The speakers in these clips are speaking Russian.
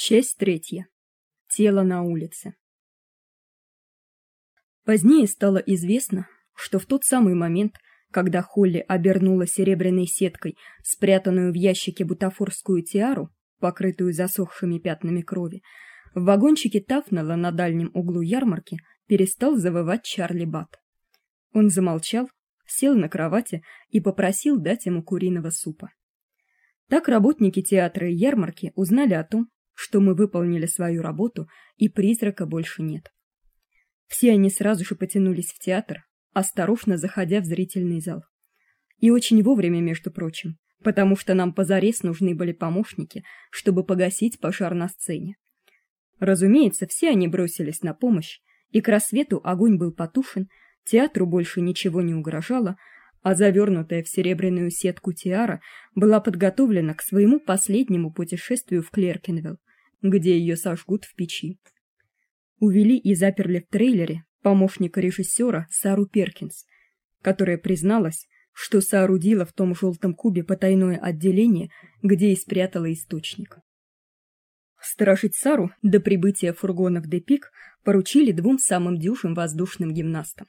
Часть третья. Тело на улице. Позднее стало известно, что в тот самый момент, когда Холли обернула серебряной сеткой спрятанную в ящике бутафорскую тиару, покрытую засохшими пятнами крови, в вагончике Тафнела на дальнем углу ярмарки перестал завывать Чарли Бат. Он замолчал, сел на кровати и попросил дать ему куриного супа. Так работники театра и ярмарки узнали о том, что мы выполнили свою работу и призрака больше нет. Все они сразу же потянулись в театр, осторожно заходя в зрительный зал. И очень вовремя, между прочим, потому что нам позарез нужны были помощники, чтобы погасить пожар на сцене. Разумеется, все они бросились на помощь, и к рассвету огонь был потушен, театру больше ничего не угрожало, а завернутая в серебряную сетку тиара была подготовлена к своему последнему путешествию в Клеркенвилл, где ее сожгут в печи. Увели и заперли в трейлере помощника режиссера Сару Перкинс, которая призналась, что соорудила в том желтом кубе потайное отделение, где и спрятала источник. Сторожить Сару до прибытия фургонов Депик поручили двум самым дюжим воздушным гимнастам.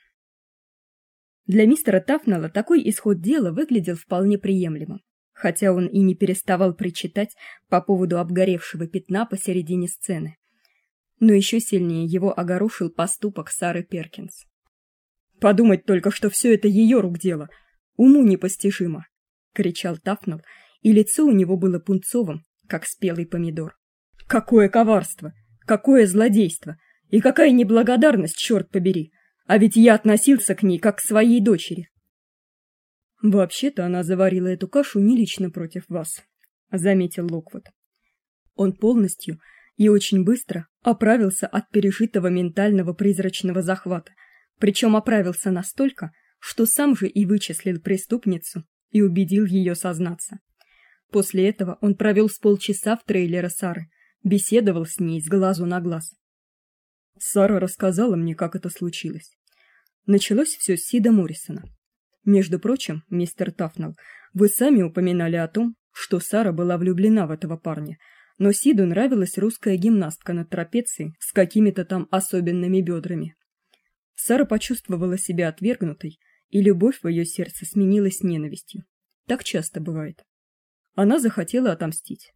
Для мистера Тафнелла такой исход дела выглядел вполне приемлемым, хотя он и не переставал причитать по поводу обгоревшего пятна посередине сцены. Но еще сильнее его огорошил поступок Сары Перкинс. Подумать только, что все это ее рук дело. Уму непостижимо, кричал Тафнелл, и лицо у него было пунцовым, как спелый помидор. Какое коварство, какое злодейство и какая неблагодарность, черт побери! А ведь я относился к ней как к своей дочери. Вообще-то она заварила эту кашу не лично против вас, заметил Локвуд. Он полностью и очень быстро оправился от пережитого ментального призрачного захвата, причем оправился настолько, что сам же и вычислил преступницу и убедил ее сознаться. После этого он провел с полчаса в трейлере Сары, беседовал с ней с глазу на глаз. Сара рассказала мне, как это случилось. Началось все с Сида Моррисона. Между прочим, мистер Тафнелл, вы сами упоминали о том, что Сара была влюблена в этого парня, но Сиду нравилась русская гимнастка на трапеции с какими-то там особенными бедрами. Сара почувствовала себя отвергнутой, и любовь в ее сердце сменилась ненавистью. Так часто бывает. Она захотела отомстить.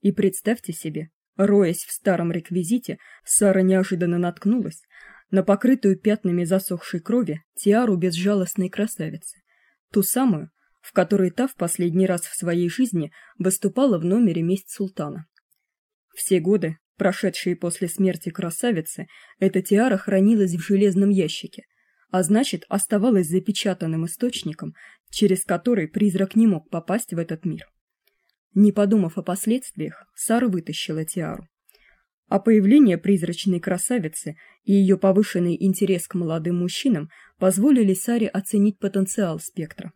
И представьте себе, роясь в старом реквизите, Сара неожиданно наткнулась на покрытую пятнами засохшей крови тиару безжалостной красавицы, ту самую, в которой та в последний раз в своей жизни выступала в номере месть султана. Все годы, прошедшие после смерти красавицы, эта тиара хранилась в железном ящике, а значит, оставалась запечатанным источником, через который призрак не мог попасть в этот мир. Не подумав о последствиях, Сара вытащила тиару а появление призрачной красавицы и ее повышенный интерес к молодым мужчинам позволили Саре оценить потенциал спектра.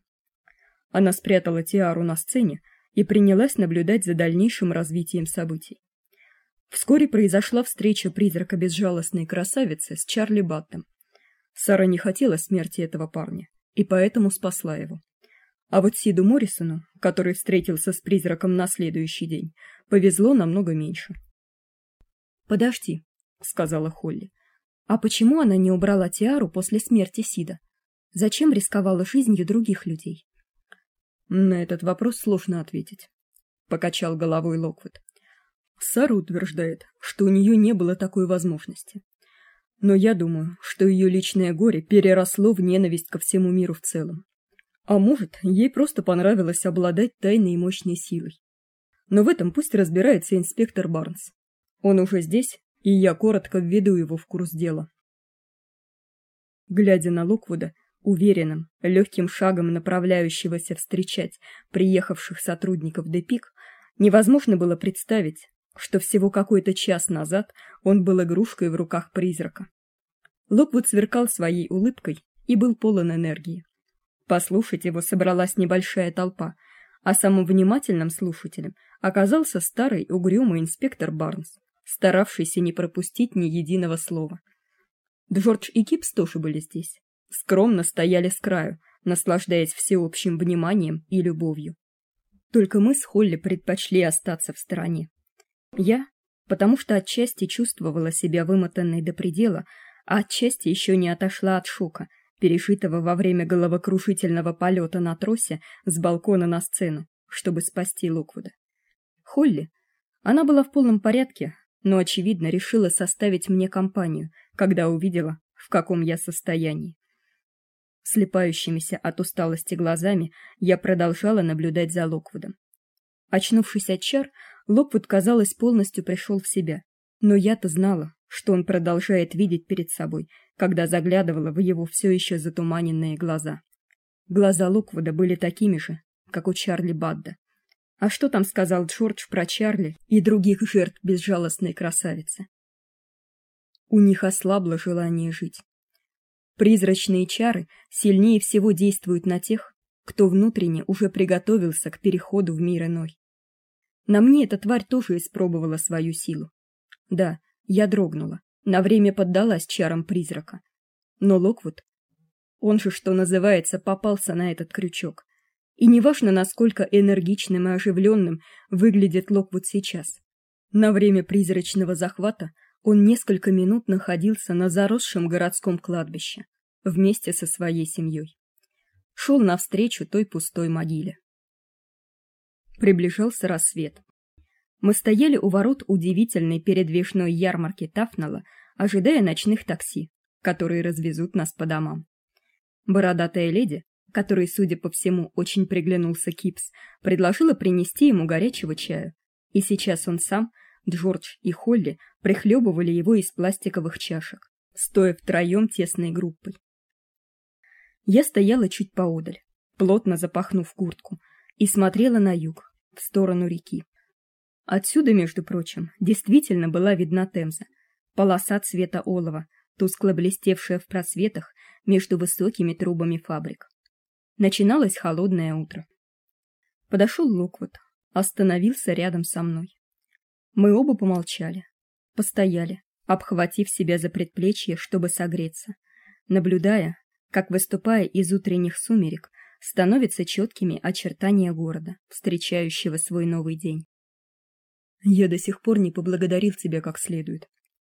Она спрятала тиару на сцене и принялась наблюдать за дальнейшим развитием событий. Вскоре произошла встреча призрака безжалостной красавицы с Чарли Баттом. Сара не хотела смерти этого парня и поэтому спасла его. А вот Сиду Моррисону, который встретился с призраком на следующий день, повезло намного меньше. Подожди, сказала Холли. А почему она не убрала тиару после смерти Сида? Зачем рисковала жизнью других людей? На этот вопрос сложно ответить, покачал головой Локвуд. Сара утверждает, что у нее не было такой возможности. Но я думаю, что ее личное горе переросло в ненависть ко всему миру в целом. А может, ей просто понравилось обладать тайной и мощной силой. Но в этом пусть разбирается инспектор Барнс. Он уже здесь, и я коротко введу его в курс дела. Глядя на Луквуда, уверенным, легким шагом направляющегося встречать приехавших сотрудников Депик, невозможно было представить, что всего какой-то час назад он был игрушкой в руках призрака. Локвуд сверкал своей улыбкой и был полон энергии. Послушать его собралась небольшая толпа, а самым внимательным слушателем оказался старый угрюмый инспектор Барнс старавшийся не пропустить ни единого слова. Джордж и Кипс тоже были здесь. Скромно стояли с краю, наслаждаясь всеобщим вниманием и любовью. Только мы с Холли предпочли остаться в стороне. Я, потому что отчасти чувствовала себя вымотанной до предела, а отчасти еще не отошла от шока, пережитого во время головокрушительного полета на тросе с балкона на сцену, чтобы спасти Локвуда. Холли, она была в полном порядке, но очевидно решила составить мне компанию, когда увидела, в каком я состоянии. Слепающимися от усталости глазами я продолжала наблюдать за Локвудом. Очнувшись от чар, Локвуд, казалось, полностью пришел в себя, но я-то знала, что он продолжает видеть перед собой, когда заглядывала в его все еще затуманенные глаза. Глаза Локвуда были такими же, как у Чарли Бадда. А что там сказал Джордж про Чарли и других жертв безжалостной красавицы? У них ослабло желание жить. Призрачные чары сильнее всего действуют на тех, кто внутренне уже приготовился к переходу в мир иной. На мне эта тварь тоже испробовала свою силу. Да, я дрогнула, на время поддалась чарам призрака. Но Локвуд, он же, что называется, попался на этот крючок. И неважно, насколько энергичным и оживленным выглядит Локвуд сейчас. На время призрачного захвата он несколько минут находился на заросшем городском кладбище вместе со своей семьей. Шел навстречу той пустой могиле. Приближался рассвет. Мы стояли у ворот удивительной передвижной ярмарки Тафнала, ожидая ночных такси, которые развезут нас по домам. Бородатая леди, который, судя по всему, очень приглянулся Кипс, предложила принести ему горячего чая. И сейчас он сам, Джордж и Холли прихлебывали его из пластиковых чашек, стоя втроем тесной группой. Я стояла чуть поодаль, плотно запахнув куртку, и смотрела на юг, в сторону реки. Отсюда, между прочим, действительно была видна Темза, полоса цвета олова, тускло блестевшая в просветах между высокими трубами фабрик. Начиналось холодное утро. Подошел Локвуд, остановился рядом со мной. Мы оба помолчали, постояли, обхватив себя за предплечье, чтобы согреться, наблюдая, как выступая из утренних сумерек, становятся четкими очертания города, встречающего свой новый день. Я до сих пор не поблагодарил тебя как следует,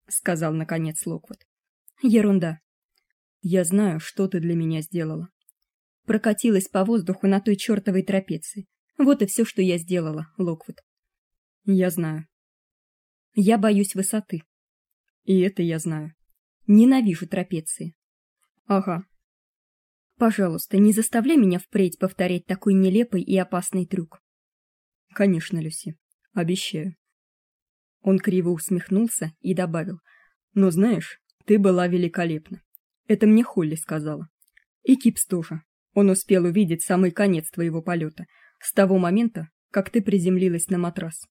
сказал наконец Локвуд. Ерунда. Я знаю, что ты для меня сделала прокатилась по воздуху на той чертовой трапеции. Вот и все, что я сделала, Локвуд. Я знаю. Я боюсь высоты. И это я знаю. Ненавижу трапеции. Ага. Пожалуйста, не заставляй меня впредь повторять такой нелепый и опасный трюк. Конечно, Люси. Обещаю. Он криво усмехнулся и добавил: "Но знаешь, ты была великолепна. Это мне Холли сказала. И Кипс тоже. Он успел увидеть самый конец твоего полета, с того момента, как ты приземлилась на матрас.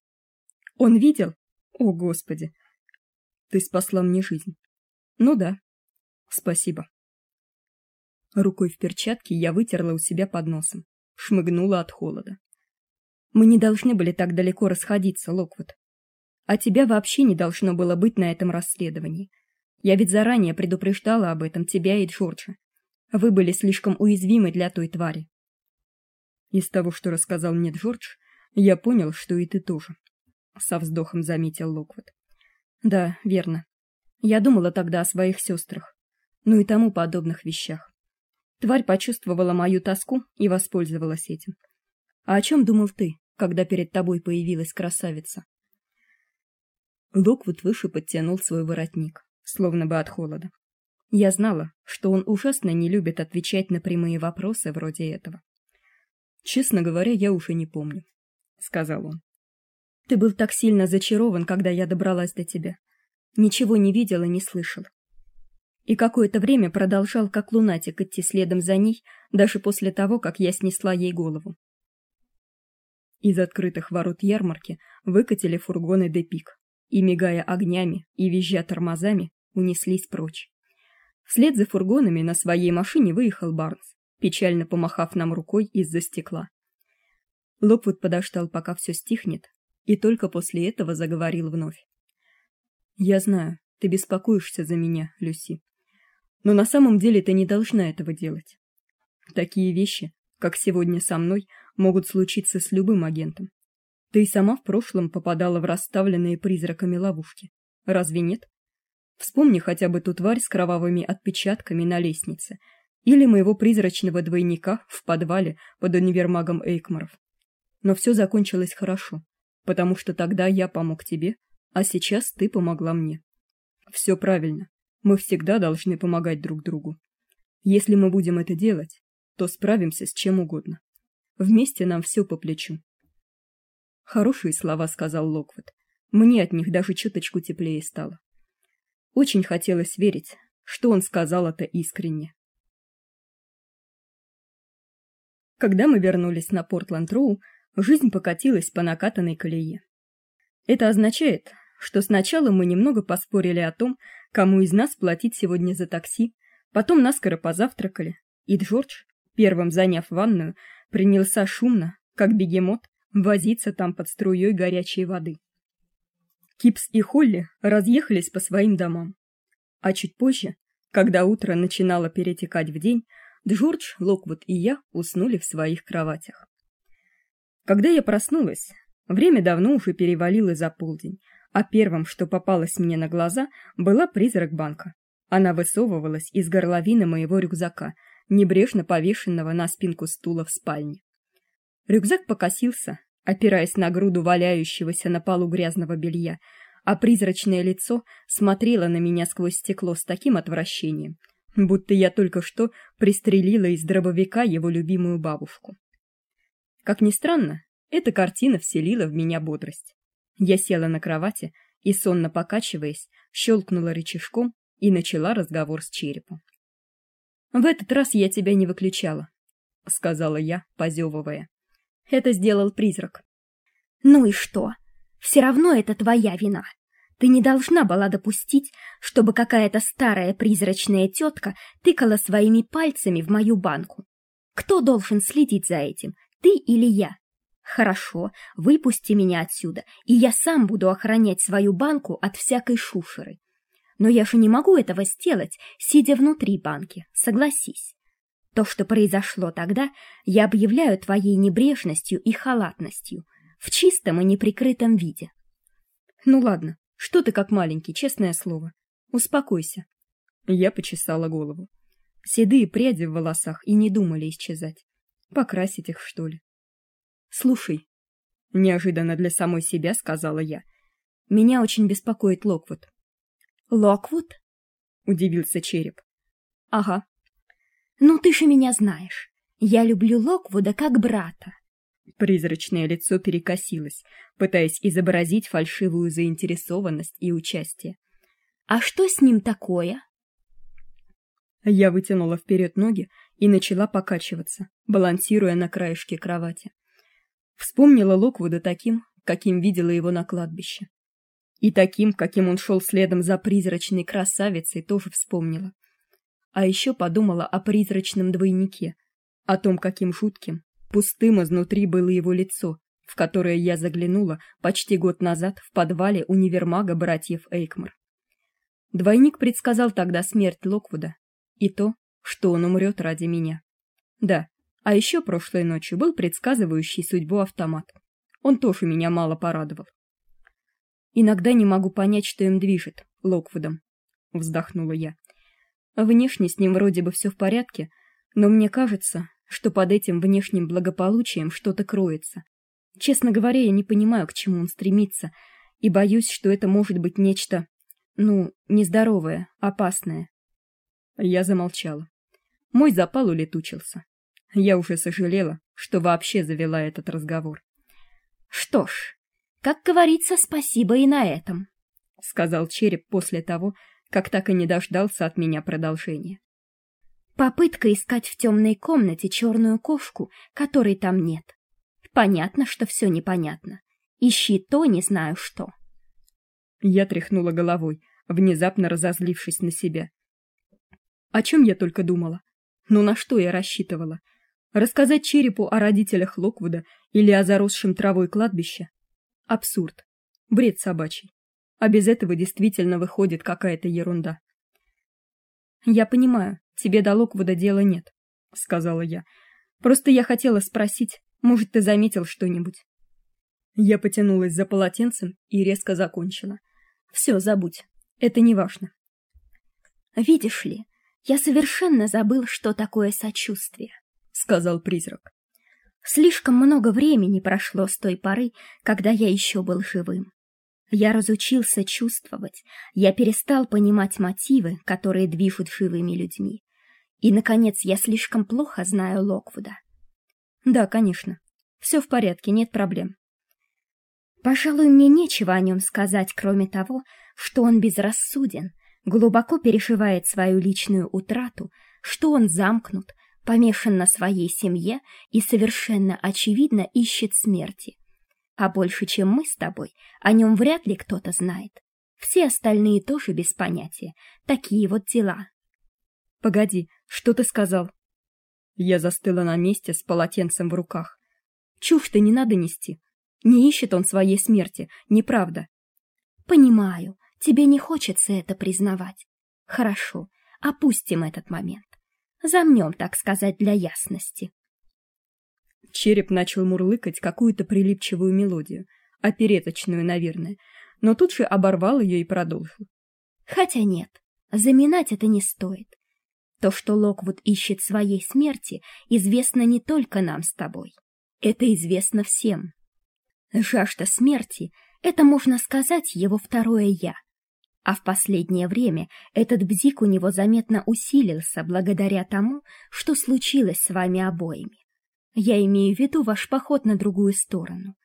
Он видел? О, господи. Ты спасла мне жизнь. Ну да. Спасибо. Рукой в перчатке я вытерла у себя под носом, шмыгнула от холода. Мы не должны были так далеко расходиться, Локвуд. А тебя вообще не должно было быть на этом расследовании. Я ведь заранее предупреждала об этом тебя и Джорджа. Вы были слишком уязвимы для той твари. Из того, что рассказал мне Джордж, я понял, что и ты тоже, со вздохом заметил Локвуд. Да, верно. Я думала тогда о своих сестрах, ну и тому подобных вещах. Тварь почувствовала мою тоску и воспользовалась этим. А о чем думал ты, когда перед тобой появилась красавица? Локвуд выше подтянул свой воротник, словно бы от холода. Я знала, что он ужасно не любит отвечать на прямые вопросы вроде этого. Честно говоря, я уже не помню, сказал он. Ты был так сильно зачарован, когда я добралась до тебя. Ничего не видел и не слышал. И какое-то время продолжал как лунатик идти следом за ней, даже после того, как я снесла ей голову. Из открытых ворот ярмарки выкатили фургоны Депик и мигая огнями и визжа тормозами, унеслись прочь. Вслед за фургонами на своей машине выехал Барнс, печально помахав нам рукой из-за стекла. Лопвуд подождал, пока все стихнет, и только после этого заговорил вновь. Я знаю, ты беспокоишься за меня, Люси. Но на самом деле ты не должна этого делать. Такие вещи, как сегодня со мной, могут случиться с любым агентом. Ты и сама в прошлом попадала в расставленные призраками ловушки. Разве нет? Вспомни хотя бы ту тварь с кровавыми отпечатками на лестнице или моего призрачного двойника в подвале под универмагом Эйкмаров. Но все закончилось хорошо, потому что тогда я помог тебе, а сейчас ты помогла мне. Все правильно. Мы всегда должны помогать друг другу. Если мы будем это делать, то справимся с чем угодно. Вместе нам все по плечу. Хорошие слова сказал Локвуд. Мне от них даже чуточку теплее стало. Очень хотелось верить, что он сказал это искренне. Когда мы вернулись на Портленд-Роу, жизнь покатилась по накатанной колее. Это означает, что сначала мы немного поспорили о том, кому из нас платить сегодня за такси, потом наскоро позавтракали, и Джордж, первым заняв ванную, принялся шумно, как бегемот, возиться там под струей горячей воды. Кипс и Холли разъехались по своим домам. А чуть позже, когда утро начинало перетекать в день, Джордж, Локвуд и я уснули в своих кроватях. Когда я проснулась, время давно уже перевалило за полдень, а первым, что попалось мне на глаза, была призрак банка. Она высовывалась из горловины моего рюкзака, небрежно повешенного на спинку стула в спальне. Рюкзак покосился, опираясь на груду валяющегося на полу грязного белья, а призрачное лицо смотрело на меня сквозь стекло с таким отвращением, будто я только что пристрелила из дробовика его любимую бабушку. Как ни странно, эта картина вселила в меня бодрость. Я села на кровати и сонно покачиваясь, щелкнула рычажком и начала разговор с черепом. В этот раз я тебя не выключала, сказала я, позевывая. Это сделал призрак. Ну и что? Все равно это твоя вина. Ты не должна была допустить, чтобы какая-то старая призрачная тетка тыкала своими пальцами в мою банку. Кто должен следить за этим, ты или я? Хорошо, выпусти меня отсюда, и я сам буду охранять свою банку от всякой шушеры. Но я же не могу этого сделать, сидя внутри банки, согласись. То, что произошло тогда, я объявляю твоей небрежностью и халатностью, в чистом и неприкрытом виде. Ну ладно, что ты как маленький, честное слово. Успокойся. Я почесала голову. Седые пряди в волосах и не думали исчезать. Покрасить их, что ли? Слушай, неожиданно для самой себя сказала я. Меня очень беспокоит Локвуд. Локвуд? удивился череп. Ага. Ну ты же меня знаешь. Я люблю Локвуда как брата. Призрачное лицо перекосилось, пытаясь изобразить фальшивую заинтересованность и участие. А что с ним такое? Я вытянула вперед ноги и начала покачиваться, балансируя на краешке кровати. Вспомнила Локвуда таким, каким видела его на кладбище. И таким, каким он шел следом за призрачной красавицей, тоже вспомнила. А еще подумала о призрачном двойнике, о том, каким жутким, пустым изнутри было его лицо, в которое я заглянула почти год назад в подвале универмага братьев Эйкмар. Двойник предсказал тогда смерть Локвуда и то, что он умрет ради меня. Да, а еще прошлой ночью был предсказывающий судьбу автомат. Он тоже меня мало порадовал. Иногда не могу понять, что им движет, Локвудом, вздохнула я. Внешне с ним вроде бы все в порядке, но мне кажется, что под этим внешним благополучием что-то кроется. Честно говоря, я не понимаю, к чему он стремится, и боюсь, что это может быть нечто, ну, нездоровое, опасное. Я замолчала. Мой запал улетучился. Я уже сожалела, что вообще завела этот разговор. Что ж, как говорится, спасибо и на этом, сказал череп после того, как так и не дождался от меня продолжения. Попытка искать в темной комнате черную кошку, которой там нет. Понятно, что все непонятно. Ищи то, не знаю что. Я тряхнула головой, внезапно разозлившись на себя. О чем я только думала? Ну на что я рассчитывала? Рассказать черепу о родителях Локвуда или о заросшем травой кладбище? Абсурд. Бред собачий. А без этого действительно выходит какая-то ерунда. Я понимаю, тебе до Локвуда дела нет, сказала я. Просто я хотела спросить, может, ты заметил что-нибудь? Я потянулась за полотенцем и резко закончила. Все, забудь. Это не важно. Видишь ли, я совершенно забыл, что такое сочувствие, сказал призрак. Слишком много времени прошло с той поры, когда я еще был живым. Я разучился чувствовать, я перестал понимать мотивы, которые движут живыми людьми. И, наконец, я слишком плохо знаю Локвуда. Да, конечно. Все в порядке, нет проблем. Пожалуй, мне нечего о нем сказать, кроме того, что он безрассуден, глубоко переживает свою личную утрату, что он замкнут, помешан на своей семье и совершенно очевидно ищет смерти. А больше, чем мы с тобой, о нем вряд ли кто-то знает. Все остальные тоже без понятия. Такие вот дела. Погоди, что ты сказал? Я застыла на месте с полотенцем в руках. Чушь ты не надо нести. Не ищет он своей смерти, неправда. Понимаю, тебе не хочется это признавать. Хорошо, опустим этот момент. Замнем, так сказать, для ясности. Череп начал мурлыкать какую-то прилипчивую мелодию, опереточную, наверное, но тут же оборвал ее и продолжил. Хотя нет, заминать это не стоит. То, что Локвуд ищет своей смерти, известно не только нам с тобой. Это известно всем. Жажда смерти — это, можно сказать, его второе «я». А в последнее время этот бзик у него заметно усилился благодаря тому, что случилось с вами обоими. Я имею в виду ваш поход на другую сторону.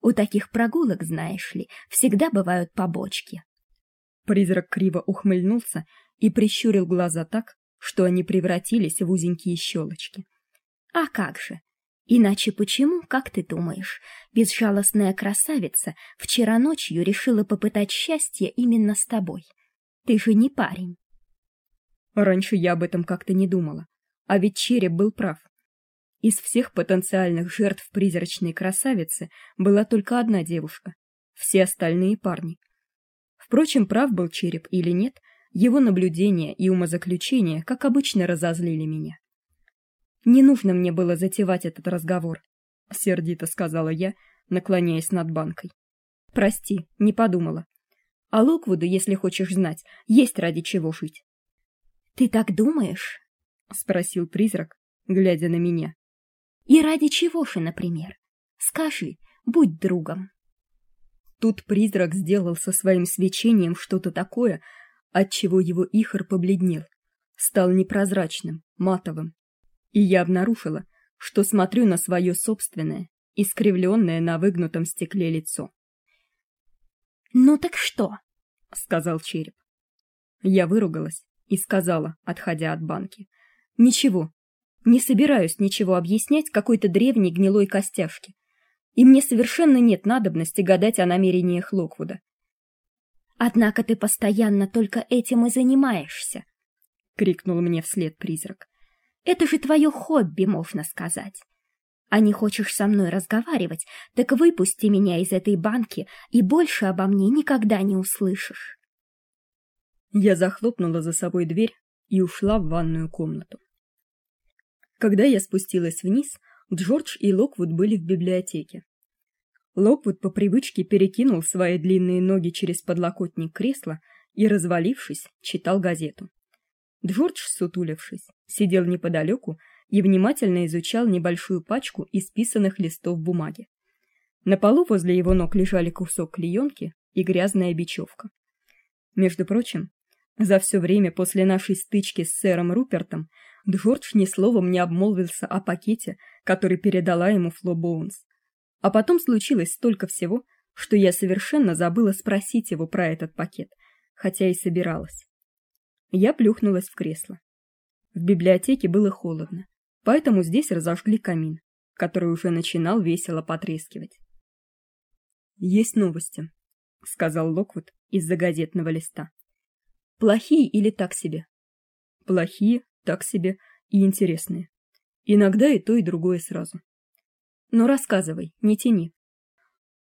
У таких прогулок, знаешь ли, всегда бывают побочки. Призрак криво ухмыльнулся и прищурил глаза так, что они превратились в узенькие щелочки. А как же? Иначе почему, как ты думаешь, безжалостная красавица вчера ночью решила попытать счастье именно с тобой? Ты же не парень. Раньше я об этом как-то не думала, а ведь череп был прав. Из всех потенциальных жертв призрачной красавицы была только одна девушка. Все остальные парни. Впрочем, прав был череп или нет, его наблюдения и умозаключения, как обычно, разозлили меня. Не нужно мне было затевать этот разговор, сердито сказала я, наклоняясь над банкой. Прости, не подумала. А Локвуду, если хочешь знать, есть ради чего жить. Ты так думаешь? спросил призрак, глядя на меня. И ради чего же, например? Скажи, будь другом. Тут призрак сделал со своим свечением что-то такое, от чего его ихор побледнел, стал непрозрачным, матовым. И я обнаружила, что смотрю на свое собственное, искривленное на выгнутом стекле лицо. "Ну так что?" сказал череп. Я выругалась и сказала, отходя от банки: "Ничего, не собираюсь ничего объяснять какой-то древней гнилой костяшке. И мне совершенно нет надобности гадать о намерениях Локвуда. Однако ты постоянно только этим и занимаешься, крикнул мне вслед призрак. Это же твое хобби, можно сказать. А не хочешь со мной разговаривать, так выпусти меня из этой банки, и больше обо мне никогда не услышишь. Я захлопнула за собой дверь и ушла в ванную комнату. Когда я спустилась вниз, Джордж и Локвуд были в библиотеке. Локвуд по привычке перекинул свои длинные ноги через подлокотник кресла и, развалившись, читал газету. Джордж, сутулившись, сидел неподалеку и внимательно изучал небольшую пачку исписанных листов бумаги. На полу возле его ног лежали кусок клеенки и грязная бечевка. Между прочим, за все время после нашей стычки с сэром Рупертом Джордж ни словом не обмолвился о пакете, который передала ему Фло Боунс. А потом случилось столько всего, что я совершенно забыла спросить его про этот пакет, хотя и собиралась. Я плюхнулась в кресло. В библиотеке было холодно, поэтому здесь разожгли камин, который уже начинал весело потрескивать. Есть новости, сказал Локвуд из-за газетного листа. Плохие или так себе? Плохие, так себе и интересные. Иногда и то, и другое сразу. Но рассказывай, не тяни.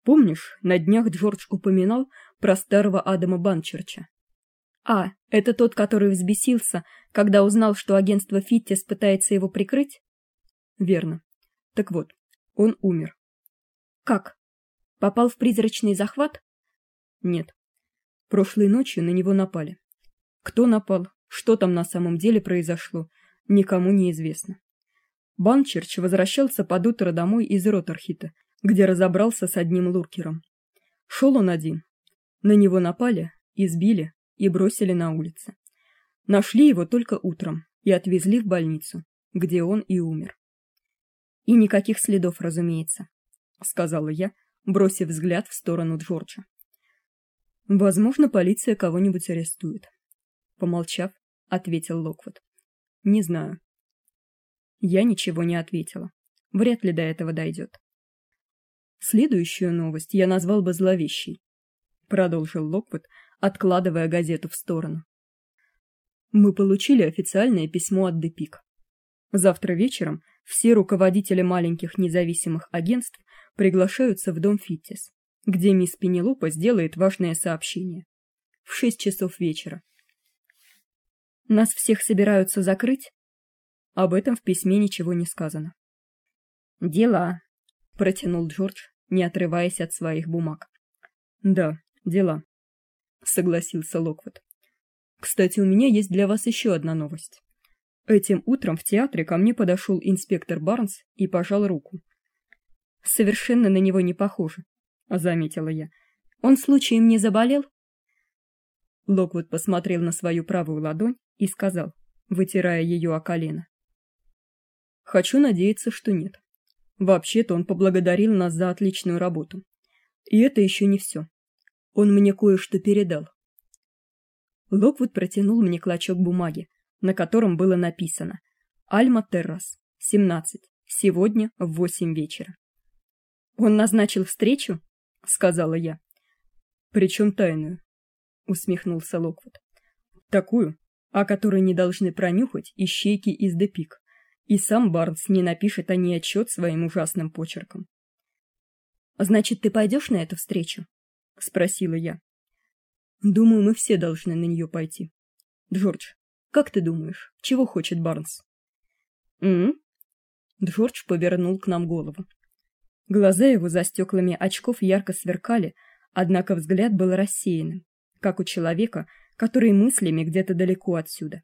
Помнишь, на днях Джордж упоминал про старого Адама Банчерча? А, это тот, который взбесился, когда узнал, что агентство Фиттис пытается его прикрыть? Верно. Так вот, он умер. Как? Попал в призрачный захват? Нет. Прошлой ночью на него напали. Кто напал, что там на самом деле произошло, никому не известно. Банчерч возвращался под утро домой из Роттерхита, где разобрался с одним луркером. Шел он один. На него напали, избили и бросили на улице. Нашли его только утром и отвезли в больницу, где он и умер. И никаких следов, разумеется, сказала я, бросив взгляд в сторону Джорджа. Возможно, полиция кого-нибудь арестует, помолчав, ответил Локвуд. Не знаю. Я ничего не ответила. Вряд ли до этого дойдет. Следующую новость я назвал бы зловещей, продолжил Локвуд, откладывая газету в сторону. Мы получили официальное письмо от Депик. Завтра вечером все руководители маленьких независимых агентств приглашаются в дом Фиттис, где мисс Пенелопа сделает важное сообщение. В шесть часов вечера. Нас всех собираются закрыть? Об этом в письме ничего не сказано. Дела, протянул Джордж, не отрываясь от своих бумаг. Да, дела, согласился Локвуд. Кстати, у меня есть для вас еще одна новость. Этим утром в театре ко мне подошел инспектор Барнс и пожал руку. Совершенно на него не похоже, заметила я. Он случаем не заболел? Локвуд посмотрел на свою правую ладонь и сказал, вытирая ее о колено: "Хочу надеяться, что нет. Вообще-то он поблагодарил нас за отличную работу. И это еще не все. Он мне кое-что передал". Локвуд протянул мне клочок бумаги, на котором было написано: Альма Террас, 17. Сегодня в восемь вечера. Он назначил встречу, сказала я. Причем тайную, усмехнулся Локвуд. Такую, о которой не должны пронюхать ищейки из Депик. И сам Барнс не напишет о ней отчет своим ужасным почерком. Значит, ты пойдешь на эту встречу? спросила я. Думаю, мы все должны на нее пойти. Джордж, как ты думаешь, чего хочет Барнс? М? Джордж повернул к нам голову. Глаза его за стеклами очков ярко сверкали, однако взгляд был рассеянным, как у человека, который мыслями где-то далеко отсюда.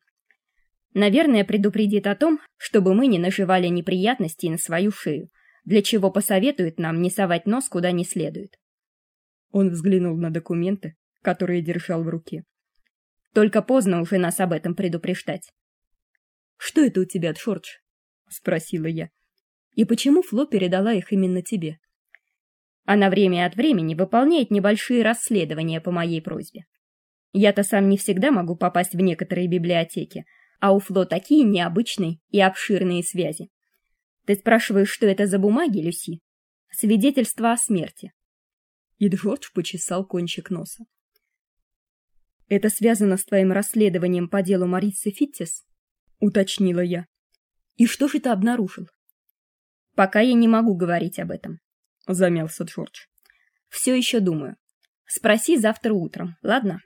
Наверное, предупредит о том, чтобы мы не наживали неприятностей на свою шею, для чего посоветует нам не совать нос куда не следует. Он взглянул на документы, которые держал в руке. Только поздно уже нас об этом предупреждать. Что это у тебя, Джордж? спросила я. И почему Фло передала их именно тебе? Она время от времени выполняет небольшие расследования по моей просьбе. Я-то сам не всегда могу попасть в некоторые библиотеки, а у Фло такие необычные и обширные связи. Ты спрашиваешь, что это за бумаги, Люси? Свидетельство о смерти. И Джордж почесал кончик носа. Это связано с твоим расследованием по делу Марисы Фиттис? уточнила я. И что же ты обнаружил? Пока я не могу говорить об этом, замялся Джордж. Все еще думаю. Спроси завтра утром, ладно?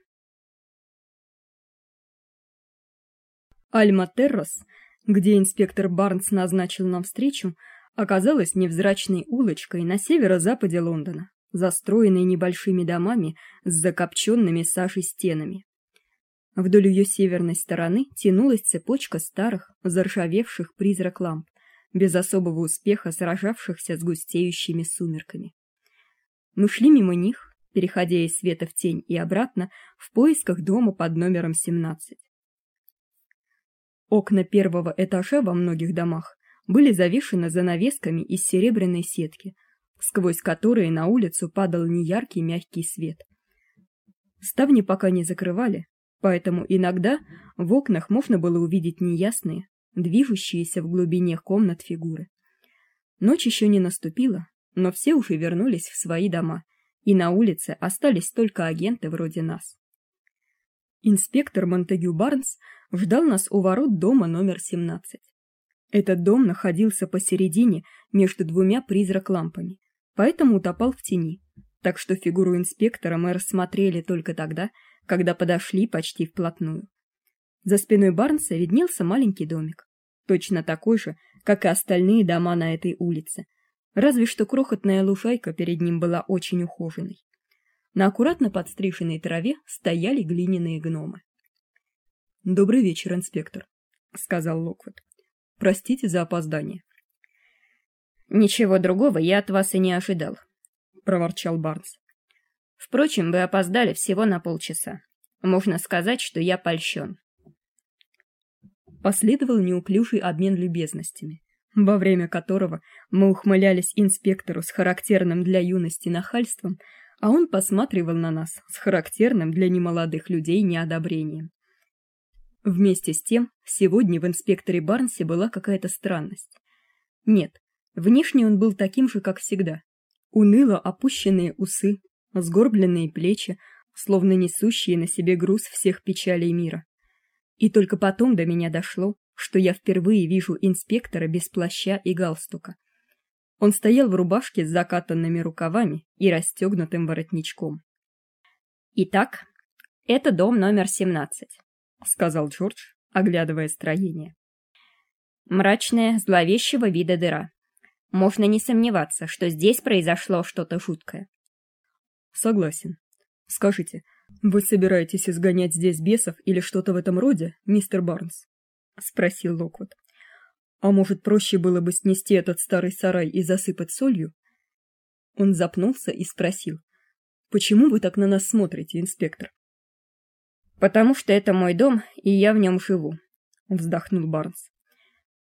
Альма Террас, где инспектор Барнс назначил нам встречу, оказалась невзрачной улочкой на северо-западе Лондона застроенной небольшими домами с закопченными сажей стенами. Вдоль ее северной стороны тянулась цепочка старых, заржавевших призрак ламп, без особого успеха сражавшихся с густеющими сумерками. Мы шли мимо них, переходя из света в тень и обратно, в поисках дома под номером 17. Окна первого этажа во многих домах были завешены занавесками из серебряной сетки, сквозь которые на улицу падал неяркий мягкий свет. Ставни пока не закрывали, поэтому иногда в окнах можно было увидеть неясные, движущиеся в глубине комнат фигуры. Ночь еще не наступила, но все уже вернулись в свои дома, и на улице остались только агенты вроде нас. Инспектор Монтегю Барнс ждал нас у ворот дома номер 17. Этот дом находился посередине между двумя призрак-лампами, поэтому утопал в тени. Так что фигуру инспектора мы рассмотрели только тогда, когда подошли почти вплотную. За спиной Барнса виднелся маленький домик, точно такой же, как и остальные дома на этой улице, Разве что крохотная лужайка перед ним была очень ухоженной. На аккуратно подстриженной траве стояли глиняные гномы. Добрый вечер, инспектор, сказал Локвуд. Простите за опоздание. Ничего другого я от вас и не ожидал, проворчал Барнс. Впрочем, вы опоздали всего на полчаса. Можно сказать, что я польщен. Последовал неуклюжий обмен любезностями, во время которого мы ухмылялись инспектору с характерным для юности нахальством, а он посматривал на нас с характерным для немолодых людей неодобрением. Вместе с тем, сегодня в инспекторе Барнсе была какая-то странность. Нет, внешне он был таким же, как всегда. Уныло опущенные усы, сгорбленные плечи, словно несущие на себе груз всех печалей мира. И только потом до меня дошло, что я впервые вижу инспектора без плаща и галстука. Он стоял в рубашке с закатанными рукавами и расстегнутым воротничком. Итак, это дом номер 17, сказал Джордж, оглядывая строение. Мрачная, зловещего вида дыра. Можно не сомневаться, что здесь произошло что-то жуткое. Согласен. Скажите, вы собираетесь изгонять здесь бесов или что-то в этом роде, мистер Барнс? спросил Локвуд. А может, проще было бы снести этот старый сарай и засыпать солью? Он запнулся и спросил: "Почему вы так на нас смотрите, инспектор?" "Потому что это мой дом, и я в нем живу", вздохнул Барнс.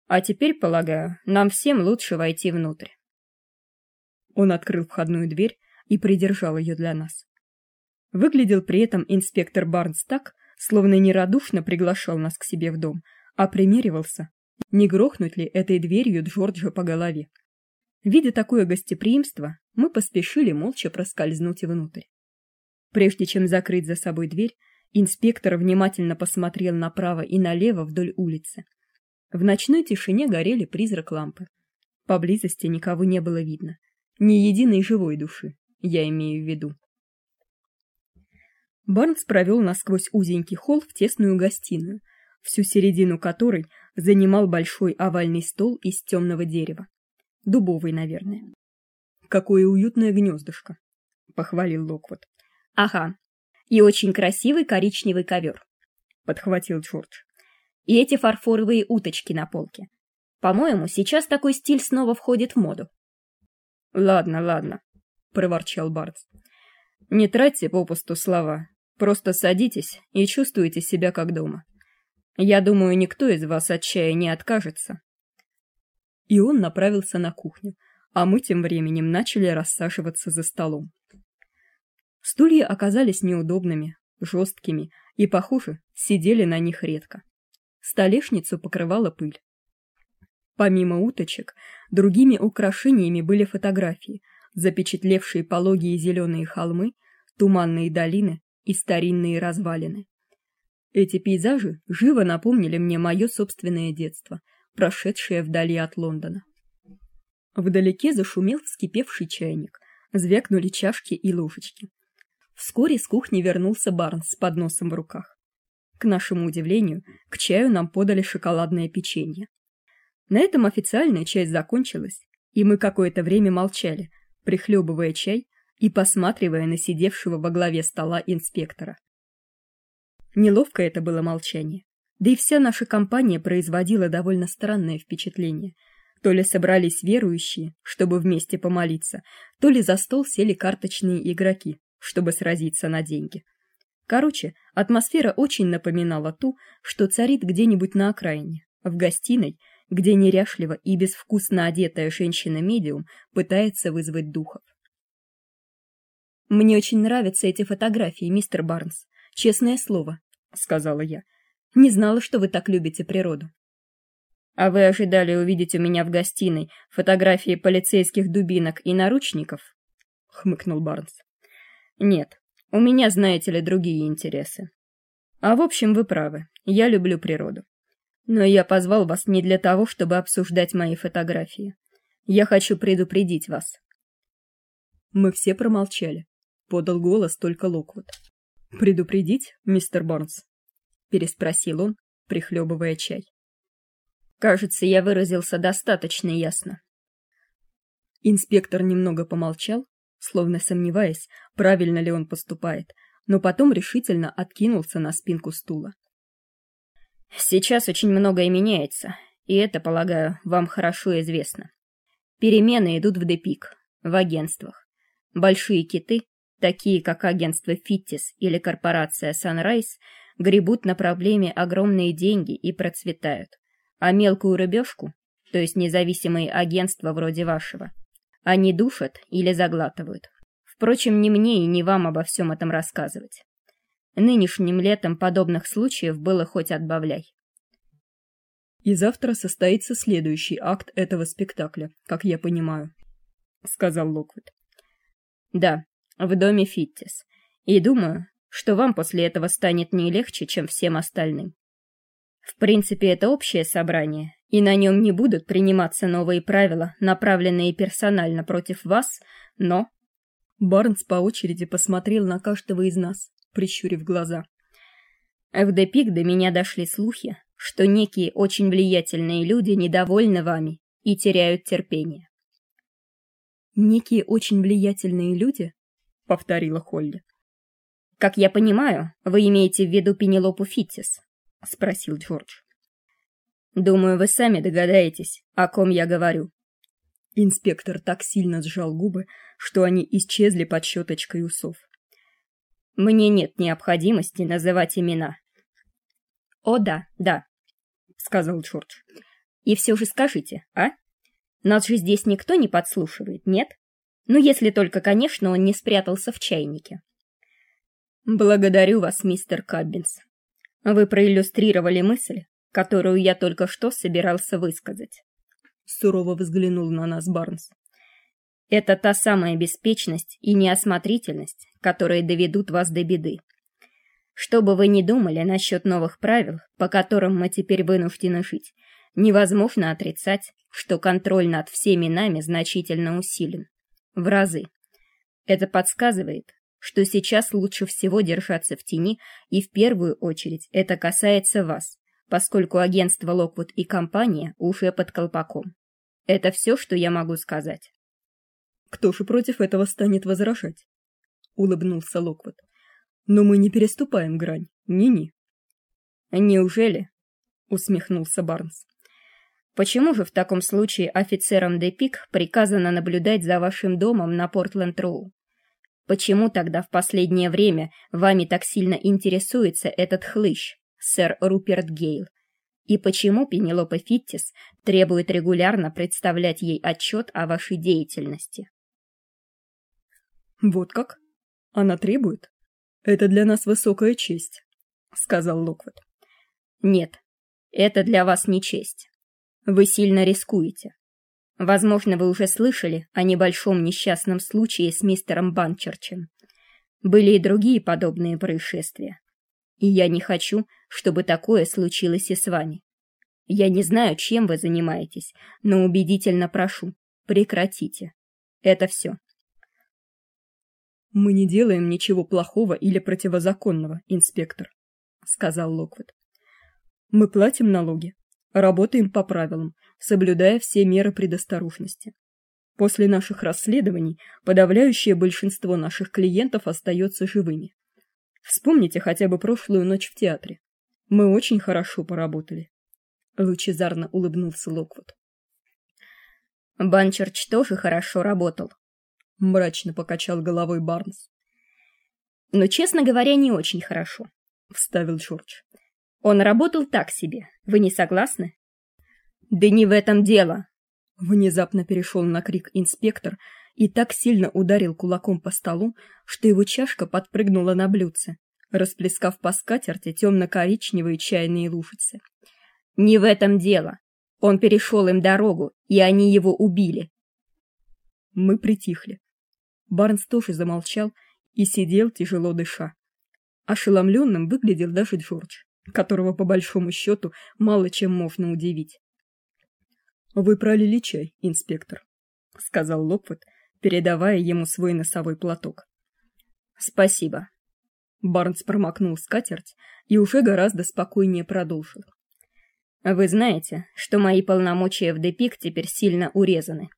"А теперь, полагаю, нам всем лучше войти внутрь". Он открыл входную дверь и придержал ее для нас. Выглядел при этом инспектор Барнс так, словно не радушно приглашал нас к себе в дом, а примеривался, не грохнуть ли этой дверью Джорджа по голове. Видя такое гостеприимство, мы поспешили молча проскользнуть внутрь. Прежде чем закрыть за собой дверь, инспектор внимательно посмотрел направо и налево вдоль улицы. В ночной тишине горели призрак лампы. Поблизости никого не было видно, ни единой живой души, я имею в виду. Барнс провел нас сквозь узенький холл в тесную гостиную, всю середину которой занимал большой овальный стол из темного дерева. Дубовый, наверное. Какое уютное гнездышко, похвалил Локвуд. Ага. И очень красивый коричневый ковер, подхватил Джордж. И эти фарфоровые уточки на полке. По-моему, сейчас такой стиль снова входит в моду. Ладно, ладно, проворчал Барц. Не тратьте попусту слова. Просто садитесь и чувствуйте себя как дома. Я думаю, никто из вас от чая не откажется. И он направился на кухню, а мы тем временем начали рассаживаться за столом. Стулья оказались неудобными, жесткими и, похоже, сидели на них редко. Столешницу покрывала пыль. Помимо уточек, другими украшениями были фотографии, запечатлевшие пологие зеленые холмы, туманные долины и старинные развалины. Эти пейзажи живо напомнили мне мое собственное детство, прошедшее вдали от Лондона. Вдалеке зашумел вскипевший чайник, звякнули чашки и ложечки. Вскоре с кухни вернулся Барнс с подносом в руках. К нашему удивлению, к чаю нам подали шоколадное печенье. На этом официальная часть закончилась, и мы какое-то время молчали, прихлебывая чай и посматривая на сидевшего во главе стола инспектора. Неловко это было молчание. Да и вся наша компания производила довольно странное впечатление. То ли собрались верующие, чтобы вместе помолиться, то ли за стол сели карточные игроки, чтобы сразиться на деньги. Короче, атмосфера очень напоминала ту, что царит где-нибудь на окраине, в гостиной, где неряшливо и безвкусно одетая женщина-медиум пытается вызвать духов. Мне очень нравятся эти фотографии, мистер Барнс. Честное слово, сказала я. Не знала, что вы так любите природу. А вы ожидали увидеть у меня в гостиной фотографии полицейских дубинок и наручников? хмыкнул Барнс. Нет, у меня, знаете ли, другие интересы. А в общем, вы правы. Я люблю природу. Но я позвал вас не для того, чтобы обсуждать мои фотографии. Я хочу предупредить вас. Мы все промолчали. Подал голос только Локвуд. Предупредить, мистер Барнс? переспросил он, прихлебывая чай. Кажется, я выразился достаточно ясно. Инспектор немного помолчал, словно сомневаясь, правильно ли он поступает, но потом решительно откинулся на спинку стула. Сейчас очень многое меняется, и это, полагаю, вам хорошо известно. Перемены идут в Депик, в агентствах. Большие киты, такие как агентство Фиттис или корпорация Sunrise, гребут на проблеме огромные деньги и процветают. А мелкую рыбешку, то есть независимые агентства вроде вашего, они душат или заглатывают. Впрочем, не мне и не вам обо всем этом рассказывать. Нынешним летом подобных случаев было хоть отбавляй. И завтра состоится следующий акт этого спектакля, как я понимаю, сказал Локвуд. Да, в доме Фиттис. И думаю, что вам после этого станет не легче, чем всем остальным. В принципе, это общее собрание, и на нем не будут приниматься новые правила, направленные персонально против вас, но... Барнс по очереди посмотрел на каждого из нас, прищурив глаза. В Депик до меня дошли слухи, что некие очень влиятельные люди недовольны вами и теряют терпение. «Некие очень влиятельные люди?» — повторила Холли. «Как я понимаю, вы имеете в виду Пенелопу Фиттис?» — спросил Джордж. Думаю, вы сами догадаетесь, о ком я говорю. Инспектор так сильно сжал губы, что они исчезли под щеточкой усов. Мне нет необходимости называть имена. О да, да, сказал Джордж. И все же скажите, а? Нас же здесь никто не подслушивает, нет? Ну, если только, конечно, он не спрятался в чайнике. Благодарю вас, мистер Каббинс. Вы проиллюстрировали мысль, которую я только что собирался высказать. Сурово взглянул на нас Барнс. Это та самая беспечность и неосмотрительность, которые доведут вас до беды. Что бы вы ни думали насчет новых правил, по которым мы теперь вынуждены жить, невозможно отрицать, что контроль над всеми нами значительно усилен. В разы. Это подсказывает, что сейчас лучше всего держаться в тени, и в первую очередь это касается вас, поскольку агентство Локвуд и компания уже под колпаком. Это все, что я могу сказать. Кто же против этого станет возражать? Улыбнулся Локвуд. Но мы не переступаем грань, ни-ни. Неужели? Усмехнулся Барнс. Почему же в таком случае офицерам Депик приказано наблюдать за вашим домом на Портленд-Роу? Почему тогда в последнее время вами так сильно интересуется этот хлыщ, сэр Руперт Гейл, и почему Пенелопа Фиттис требует регулярно представлять ей отчет о вашей деятельности. Вот как? Она требует? Это для нас высокая честь, сказал Локвуд. Нет, это для вас не честь. Вы сильно рискуете. Возможно, вы уже слышали о небольшом несчастном случае с мистером Банчерчем. Были и другие подобные происшествия. И я не хочу, чтобы такое случилось и с вами. Я не знаю, чем вы занимаетесь, но убедительно прошу, прекратите. Это все. Мы не делаем ничего плохого или противозаконного, инспектор, сказал Локвуд. Мы платим налоги, работаем по правилам, соблюдая все меры предосторожности. После наших расследований подавляющее большинство наших клиентов остается живыми. Вспомните хотя бы прошлую ночь в театре. Мы очень хорошо поработали. Лучезарно улыбнулся Локвуд. Банчерч тоже хорошо работал. Мрачно покачал головой Барнс. Но, честно говоря, не очень хорошо, вставил Джордж. Он работал так себе. Вы не согласны? Да не в этом дело. Внезапно перешел на крик инспектор, и так сильно ударил кулаком по столу, что его чашка подпрыгнула на блюдце, расплескав по скатерти темно-коричневые чайные лужицы. Не в этом дело. Он перешел им дорогу, и они его убили. Мы притихли. Барнс тоже замолчал и сидел тяжело дыша. Ошеломленным выглядел даже Джордж, которого по большому счету мало чем можно удивить. Вы пролили чай, инспектор, сказал Локвуд, передавая ему свой носовой платок. Спасибо. Барнс промокнул скатерть и уже гораздо спокойнее продолжил. Вы знаете, что мои полномочия в Депик теперь сильно урезаны.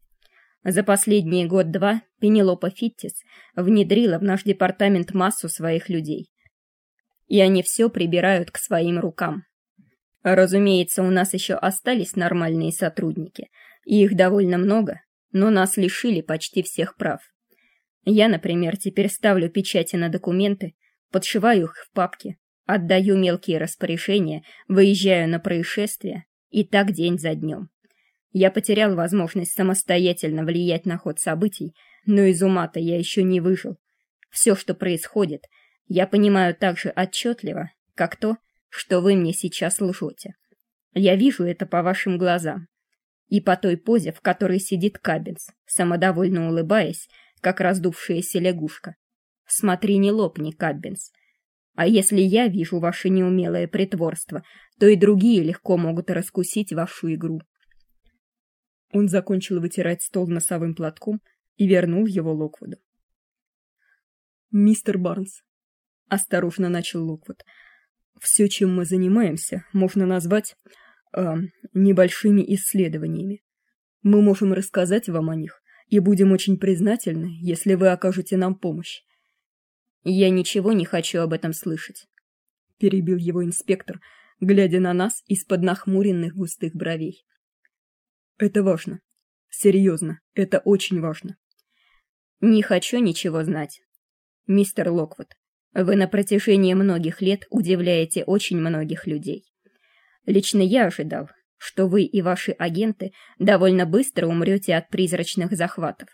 За последние год-два Пенелопа Фиттис внедрила в наш департамент массу своих людей. И они все прибирают к своим рукам. Разумеется, у нас еще остались нормальные сотрудники, и их довольно много, но нас лишили почти всех прав. Я, например, теперь ставлю печати на документы, подшиваю их в папки, отдаю мелкие распоряжения, выезжаю на происшествия, и так день за днем. Я потерял возможность самостоятельно влиять на ход событий, но из ума-то я еще не выжил. Все, что происходит, я понимаю так же отчетливо, как то, что вы мне сейчас лжете. Я вижу это по вашим глазам. И по той позе, в которой сидит Кабинс, самодовольно улыбаясь, как раздувшаяся лягушка. Смотри, не лопни, Кабинс. А если я вижу ваше неумелое притворство, то и другие легко могут раскусить вашу игру. Он закончил вытирать стол носовым платком и вернул его Локвуду. «Мистер Барнс», — осторожно начал Локвуд, — «все, чем мы занимаемся, можно назвать э, небольшими исследованиями. Мы можем рассказать вам о них и будем очень признательны, если вы окажете нам помощь». «Я ничего не хочу об этом слышать», — перебил его инспектор, глядя на нас из-под нахмуренных густых бровей. Это важно. Серьезно, это очень важно. Не хочу ничего знать. Мистер Локвуд, вы на протяжении многих лет удивляете очень многих людей. Лично я ожидал, что вы и ваши агенты довольно быстро умрете от призрачных захватов,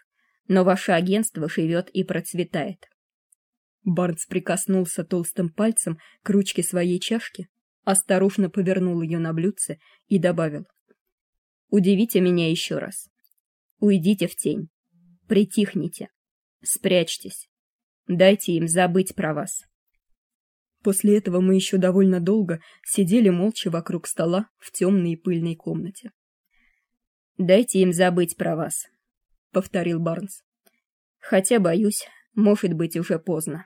но ваше агентство живет и процветает. Барнс прикоснулся толстым пальцем к ручке своей чашки, осторожно повернул ее на блюдце и добавил. Удивите меня еще раз. Уйдите в тень. Притихните. Спрячьтесь. Дайте им забыть про вас. После этого мы еще довольно долго сидели молча вокруг стола в темной и пыльной комнате. «Дайте им забыть про вас», — повторил Барнс. «Хотя, боюсь, может быть уже поздно».